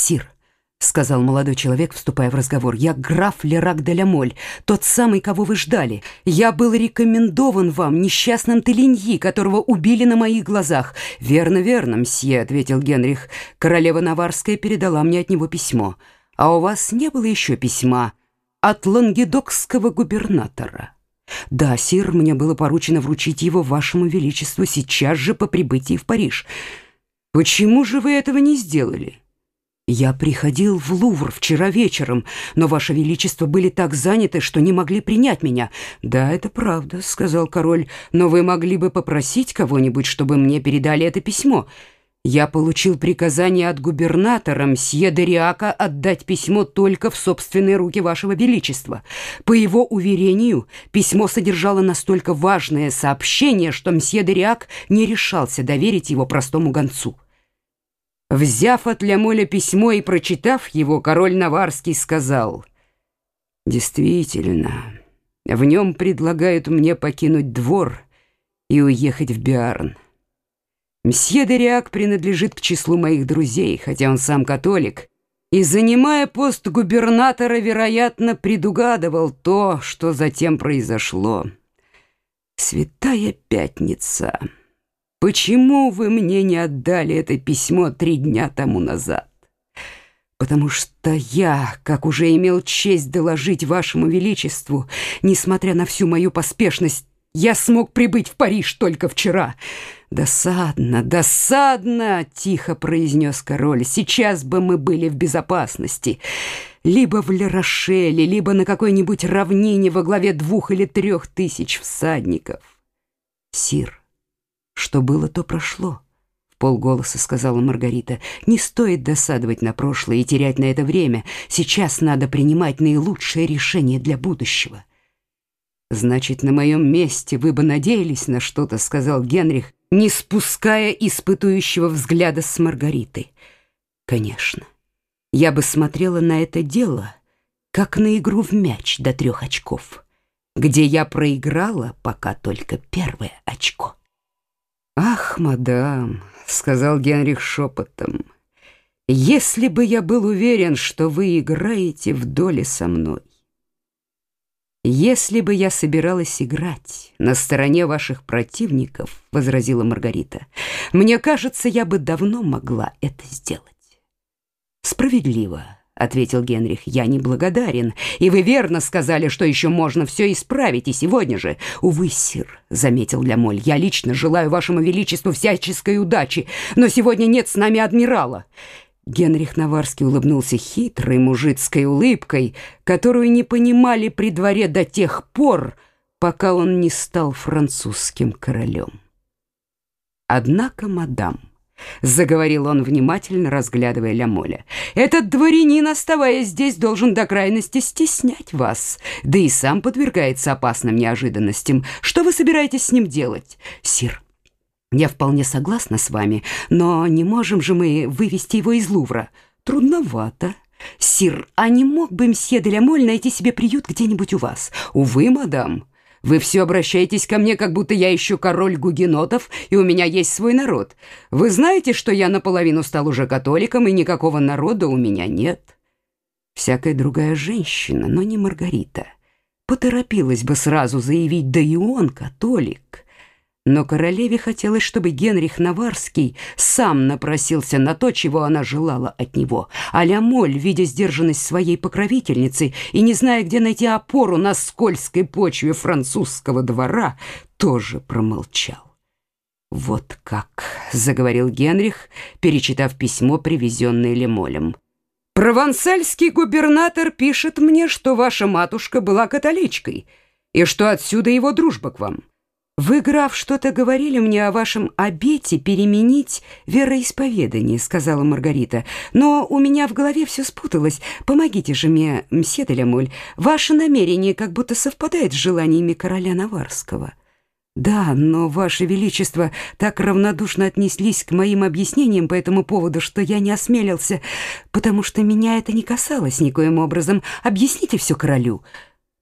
«Сир», — сказал молодой человек, вступая в разговор, «я граф Лерак де Лямоль, тот самый, кого вы ждали. Я был рекомендован вам несчастным Телиньи, которого убили на моих глазах». «Верно, верно, мсье», — ответил Генрих. «Королева Наварская передала мне от него письмо. А у вас не было еще письма от лангедокского губернатора?» «Да, сир, мне было поручено вручить его вашему величеству сейчас же по прибытии в Париж». «Почему же вы этого не сделали?» «Я приходил в Лувр вчера вечером, но, Ваше Величество, были так заняты, что не могли принять меня». «Да, это правда», — сказал король, «но вы могли бы попросить кого-нибудь, чтобы мне передали это письмо». «Я получил приказание от губернатора мсье Дериака отдать письмо только в собственные руки Вашего Величества. По его уверению, письмо содержало настолько важное сообщение, что мсье Дериак не решался доверить его простому гонцу». Взяв от Лямоля письмо и прочитав его, король Наварский сказал, «Действительно, в нем предлагают мне покинуть двор и уехать в Биарн. Мсье Дериак принадлежит к числу моих друзей, хотя он сам католик, и, занимая пост губернатора, вероятно, предугадывал то, что затем произошло. Святая Пятница». Почему вы мне не отдали это письмо три дня тому назад? Потому что я, как уже имел честь доложить вашему величеству, несмотря на всю мою поспешность, я смог прибыть в Париж только вчера. Досадно, досадно, тихо произнес король. Сейчас бы мы были в безопасности. Либо в Лерошеле, либо на какой-нибудь равнине во главе двух или трех тысяч всадников. Сир, что было, то прошло. В полголоса сказала Маргарита. Не стоит досадовать на прошлое и терять на это время. Сейчас надо принимать наилучшее решение для будущего. Значит, на моем месте вы бы надеялись на что-то, сказал Генрих, не спуская испытующего взгляда с Маргаритой. Конечно. Я бы смотрела на это дело, как на игру в мяч до трех очков, где я проиграла пока только первое очко. «Ах, мадам», — сказал Генрих шепотом, «если бы я был уверен, что вы играете в доле со мной, если бы я собиралась играть на стороне ваших противников, — возразила Маргарита, — мне кажется, я бы давно могла это сделать. Справедливо, ответил Генрих. Я не благодарен, и вы верно сказали, что еще можно все исправить и сегодня же. Увы, сир, заметил Лямоль. Я лично желаю вашему величеству всяческой удачи, но сегодня нет с нами адмирала. Генрих Наварский улыбнулся хитрой мужицкой улыбкой, которую не понимали при дворе до тех пор, пока он не стал французским королем. Однако, мадам, заговорил он внимательно, разглядывая Лямоля. Этот дворянин, оставаясь здесь, должен до крайности стеснять вас, да и сам подвергается опасным неожиданностям. Что вы собираетесь с ним делать, сир? Я вполне согласна с вами, но не можем же мы вывести его из Лувра. Трудновато. Сир, а не мог бы мсье де Лямоль найти себе приют где-нибудь у вас? Увы, мадам, вы все обращаетесь ко мне, как будто я еще король гугенотов, и у меня есть свой народ. Вы знаете, что я наполовину стал уже католиком, и никакого народа у меня нет. Всякая другая женщина, но не Маргарита, поторопилась бы сразу заявить, да и он католик. Но королеве хотелось, чтобы Генрих Наварский сам напросился на то, чего она желала от него. А Лямоль, видя сдержанность своей покровительницы и не зная, где найти опору на скользкой почве французского двора, тоже промолчал. «Вот как», — заговорил Генрих, перечитав письмо, привезенное Лемолем. «Провансальский губернатор пишет мне, что ваша матушка была католичкой, и что отсюда его дружба к вам». «Вы, граф, что-то говорили мне о вашем обете переменить вероисповедание», — сказала Маргарита. «Но у меня в голове все спуталось. Помогите же мне, мсье де Лямоль. Ваше намерение как будто совпадает с желаниями короля Наварского». «Да, но, Ваше Величество, так равнодушно отнеслись к моим объяснениям по этому поводу, что я не осмелился, потому что меня это не касалось никоим образом. Объясните все королю».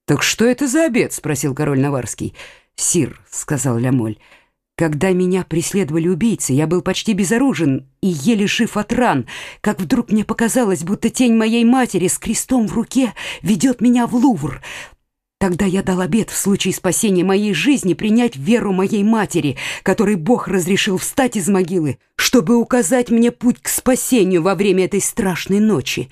«Так что это за обед?» — спросил король Наварский. «Сир», — сказал Лямоль, Когда меня преследовали убийцы, я был почти безоружен и еле жив от ран, как вдруг мне показалось, будто тень моей матери с крестом в руке ведет меня в Лувр. Тогда я дал обет в случае спасения моей жизни принять веру моей матери, которой Бог разрешил встать из могилы, чтобы указать мне путь к спасению во время этой страшной ночи.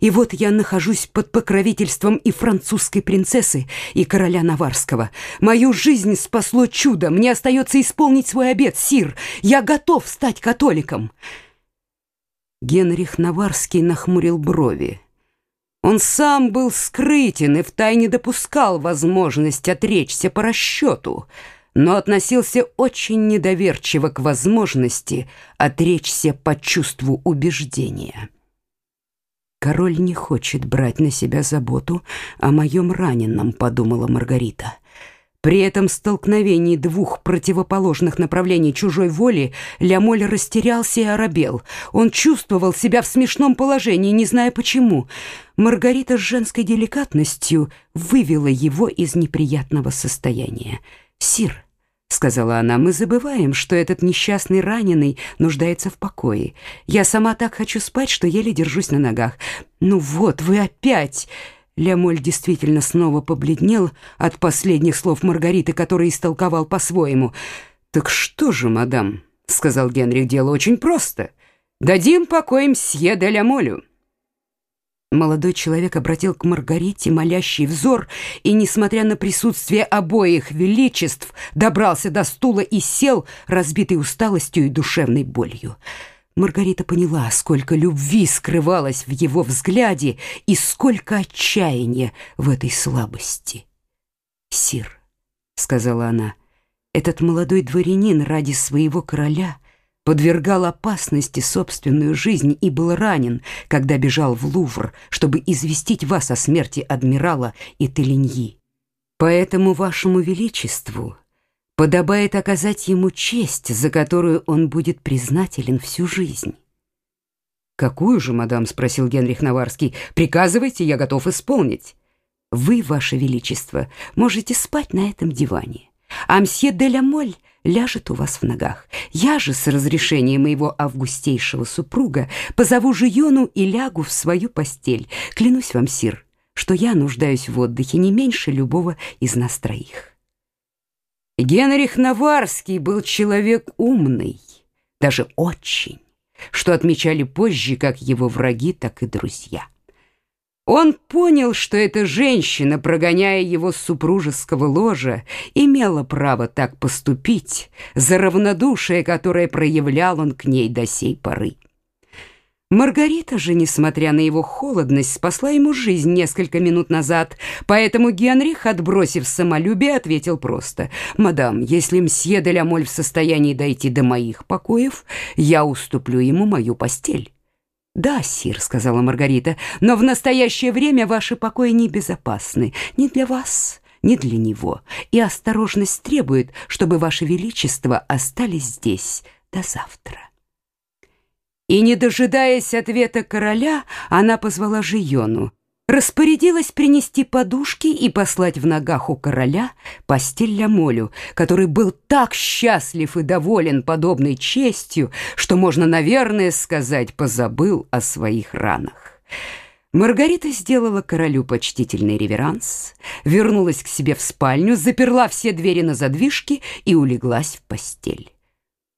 И вот я нахожусь под покровительством и французской принцессы, и короля Наварского. Мою жизнь спасло чудо, мне остается исполнить свой обет, сир. Я готов стать католиком. Генрих Наварский нахмурил брови. Он сам был скрытен и втайне допускал возможность отречься по расчету, но относился очень недоверчиво к возможности отречься по чувству убеждения. «Король не хочет брать на себя заботу о моем раненом», — подумала Маргарита. При этом столкновении двух противоположных направлений чужой воли Лямоль растерялся и оробел. Он чувствовал себя в смешном положении, не зная почему. Маргарита с женской деликатностью вывела его из неприятного состояния. «Сир», — сказала она, — «мы забываем, что этот несчастный раненый нуждается в покое. Я сама так хочу спать, что еле держусь на ногах. Ну вот, вы опять...» Лямоль действительно снова побледнел от последних слов Маргариты, которые истолковал по-своему. «Так что же, мадам?» — сказал Генрих. «Дело очень просто. Дадим покой мсье де Лямолю». Молодой человек обратил к Маргарите молящий взор и, несмотря на присутствие обоих величеств, добрался до стула и сел, разбитый усталостью и душевной болью. Маргарита поняла, сколько любви скрывалось в его взгляде и сколько отчаяния в этой слабости. «Сир», — сказала она, — «этот молодой дворянин ради своего короля подвергал опасности собственную жизнь и был ранен, когда бежал в Лувр, чтобы известить вас о смерти адмирала и Телиньи. Поэтому вашему величеству подобает оказать ему честь, за которую он будет признателен всю жизнь. «Какую же, мадам?» — спросил Генрих Наварский. «Приказывайте, я готов исполнить». «Вы, ваше величество, можете спать на этом диване, а мсье де ля Моль ляжет у вас в ногах. Я же, с разрешения моего августейшего супруга, позову Жиону и лягу в свою постель. Клянусь вам, сир, что я нуждаюсь в отдыхе не меньше любого из нас троих». Генрих Наварский был человек умный, даже очень, что отмечали позже как его враги, так и друзья. Он понял, что эта женщина, прогоняя его с супружеского ложа, имела право так поступить за равнодушие, которое проявлял он к ней до сей поры. Маргарита же, несмотря на его холодность, спасла ему жизнь несколько минут назад, поэтому Генрих, отбросив самолюбие, ответил просто, «Мадам, если мсье де Ламоль в состоянии дойти до моих покоев, я уступлю ему мою постель». «Да, сир», — сказала Маргарита, «но в настоящее время ваши покои небезопасны. Ни для вас, ни для него, и осторожность требует, чтобы ваше величество остались здесь до завтра». И, не дожидаясь ответа короля, она позвала Жиону, распорядилась принести подушки и послать в ногах у короля постель Лямолю, который был так счастлив и доволен подобной честью, что можно, наверное, сказать, позабыл о своих ранах. Маргарита сделала королю почтительный реверанс, вернулась к себе в спальню, заперла все двери на задвижки и улеглась в постель.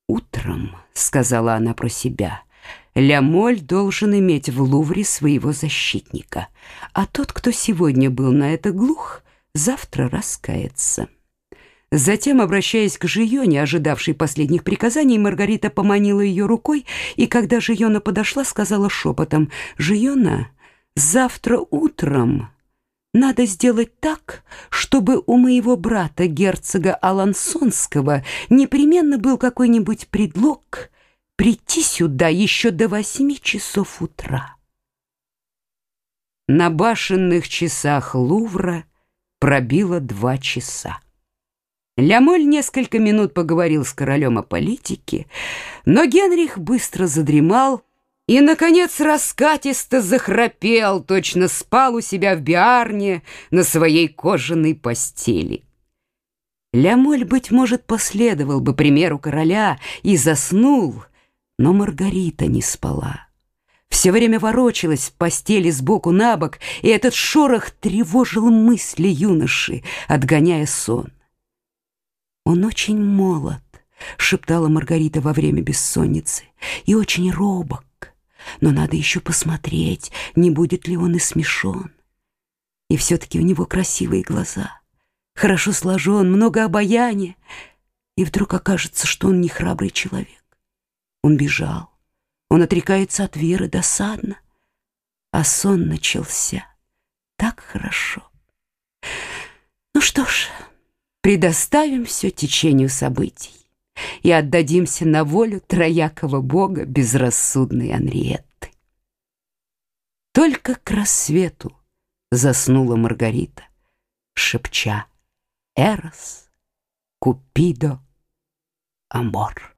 «Утром», — сказала она про себя, — Лямоль должен иметь в Лувре своего защитника, а тот, кто сегодня был на это глух, завтра раскается. Затем, обращаясь к Жионе, ожидавшей последних приказаний, Маргарита поманила ее рукой, и когда Жиона подошла, сказала шепотом, «Жиона, завтра утром надо сделать так, чтобы у моего брата, герцога Алансонского, непременно был какой-нибудь предлог, прийти сюда еще до восьми часов утра. На башенных часах Лувра пробило два часа. Лямоль несколько минут поговорил с королем о политике, но Генрих быстро задремал и, наконец, раскатисто захрапел, точно спал у себя в биарне на своей кожаной постели. Лямоль, быть может, последовал бы примеру короля и заснул, но Маргарита не спала. Все время ворочалась в постели сбоку на бок, и этот шорох тревожил мысли юноши, отгоняя сон. «Он очень молод», — шептала Маргарита во время бессонницы, — «и очень робок, но надо еще посмотреть, не будет ли он и смешон. И все-таки у него красивые глаза, хорошо сложен, много обаяния, и вдруг окажется, что он не храбрый человек. Он бежал, он отрекается от веры досадно, а сон начался так хорошо. Ну что ж, предоставим все течению событий и отдадимся на волю троякого бога безрассудной Анриетты. Только к рассвету заснула Маргарита, шепча «Эрос, Купидо, Амор».